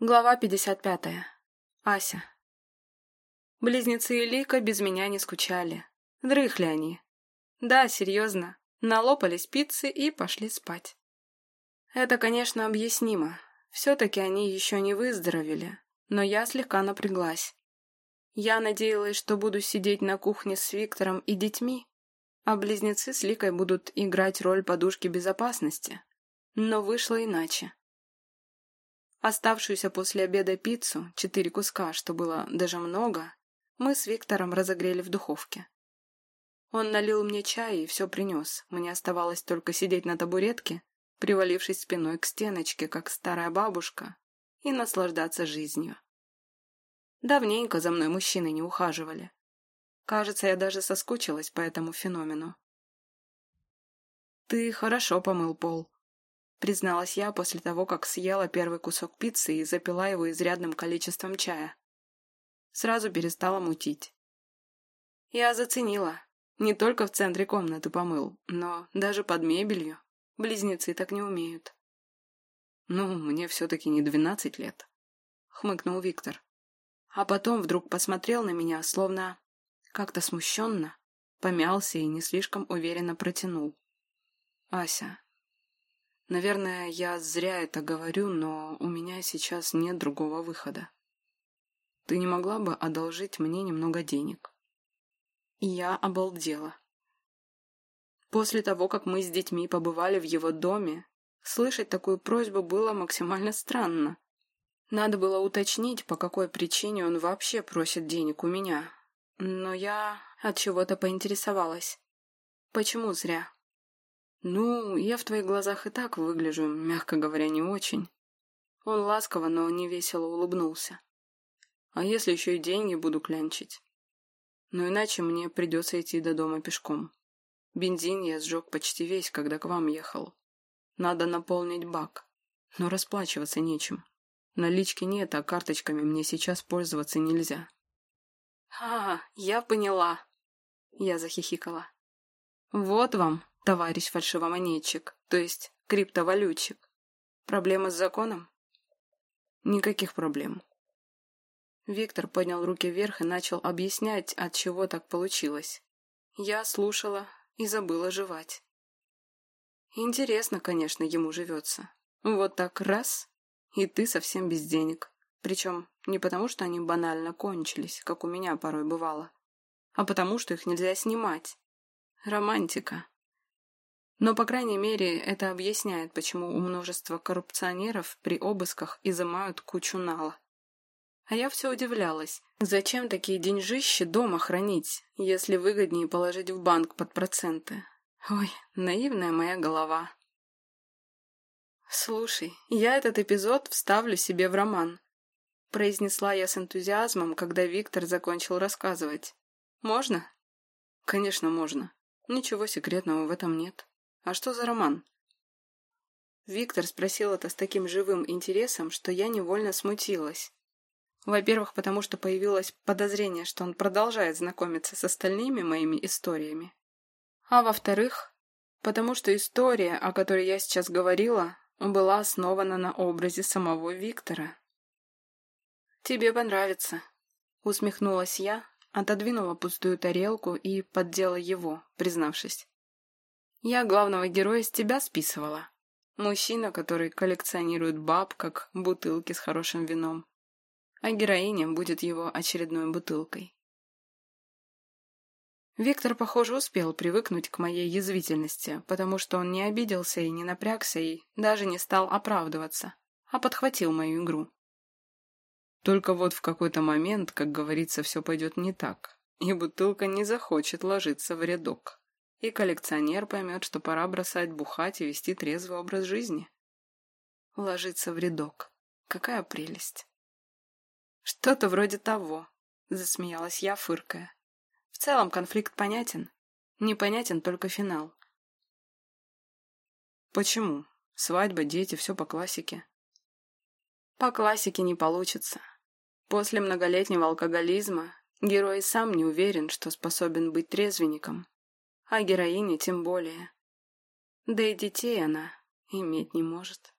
Глава 55. Ася. Близнецы и Лика без меня не скучали. Дрыхли они. Да, серьезно. Налопались пиццы и пошли спать. Это, конечно, объяснимо. Все-таки они еще не выздоровели. Но я слегка напряглась. Я надеялась, что буду сидеть на кухне с Виктором и детьми, а близнецы с Ликой будут играть роль подушки безопасности. Но вышло иначе. Оставшуюся после обеда пиццу, четыре куска, что было даже много, мы с Виктором разогрели в духовке. Он налил мне чай и все принес. Мне оставалось только сидеть на табуретке, привалившись спиной к стеночке, как старая бабушка, и наслаждаться жизнью. Давненько за мной мужчины не ухаживали. Кажется, я даже соскучилась по этому феномену. «Ты хорошо помыл пол», призналась я после того, как съела первый кусок пиццы и запила его изрядным количеством чая. Сразу перестала мутить. Я заценила. Не только в центре комнаты помыл, но даже под мебелью. Близнецы так не умеют. «Ну, мне все-таки не двенадцать лет», — хмыкнул Виктор. А потом вдруг посмотрел на меня, словно как-то смущенно, помялся и не слишком уверенно протянул. «Ася, Наверное, я зря это говорю, но у меня сейчас нет другого выхода. Ты не могла бы одолжить мне немного денег? Я обалдела. После того, как мы с детьми побывали в его доме, слышать такую просьбу было максимально странно. Надо было уточнить, по какой причине он вообще просит денег у меня. Но я от чего-то поинтересовалась. Почему зря? «Ну, я в твоих глазах и так выгляжу, мягко говоря, не очень». Он ласково, но невесело улыбнулся. «А если еще и деньги буду клянчить? Но иначе мне придется идти до дома пешком. Бензин я сжег почти весь, когда к вам ехал. Надо наполнить бак, но расплачиваться нечем. Налички нет, а карточками мне сейчас пользоваться нельзя». «А, я поняла», — я захихикала. «Вот вам, товарищ фальшивомонетчик, то есть криптовалютчик. Проблемы с законом? Никаких проблем. Виктор поднял руки вверх и начал объяснять, от чего так получилось. Я слушала и забыла жевать. Интересно, конечно, ему живется. Вот так раз, и ты совсем без денег. Причем не потому, что они банально кончились, как у меня порой бывало, а потому, что их нельзя снимать. Романтика. Но, по крайней мере, это объясняет, почему у множества коррупционеров при обысках изымают кучу нала. А я все удивлялась, зачем такие деньжищи дома хранить, если выгоднее положить в банк под проценты? Ой, наивная моя голова. «Слушай, я этот эпизод вставлю себе в роман», — произнесла я с энтузиазмом, когда Виктор закончил рассказывать. «Можно?» «Конечно, можно. Ничего секретного в этом нет». А что за роман? Виктор спросил это с таким живым интересом, что я невольно смутилась. Во-первых, потому что появилось подозрение, что он продолжает знакомиться с остальными моими историями. А во-вторых, потому что история, о которой я сейчас говорила, была основана на образе самого Виктора. «Тебе понравится», — усмехнулась я, отодвинула пустую тарелку и поддела его, признавшись. Я главного героя с тебя списывала. Мужчина, который коллекционирует баб, как бутылки с хорошим вином. А героиня будет его очередной бутылкой. Виктор, похоже, успел привыкнуть к моей язвительности, потому что он не обиделся и не напрягся, и даже не стал оправдываться, а подхватил мою игру. Только вот в какой-то момент, как говорится, все пойдет не так, и бутылка не захочет ложиться в рядок и коллекционер поймет, что пора бросать бухать и вести трезвый образ жизни. Ложиться в рядок. Какая прелесть. Что-то вроде того, засмеялась я, фыркая. В целом конфликт понятен. Непонятен только финал. Почему? Свадьба, дети, все по классике. По классике не получится. После многолетнего алкоголизма герой сам не уверен, что способен быть трезвенником а героине тем более. Да и детей она иметь не может.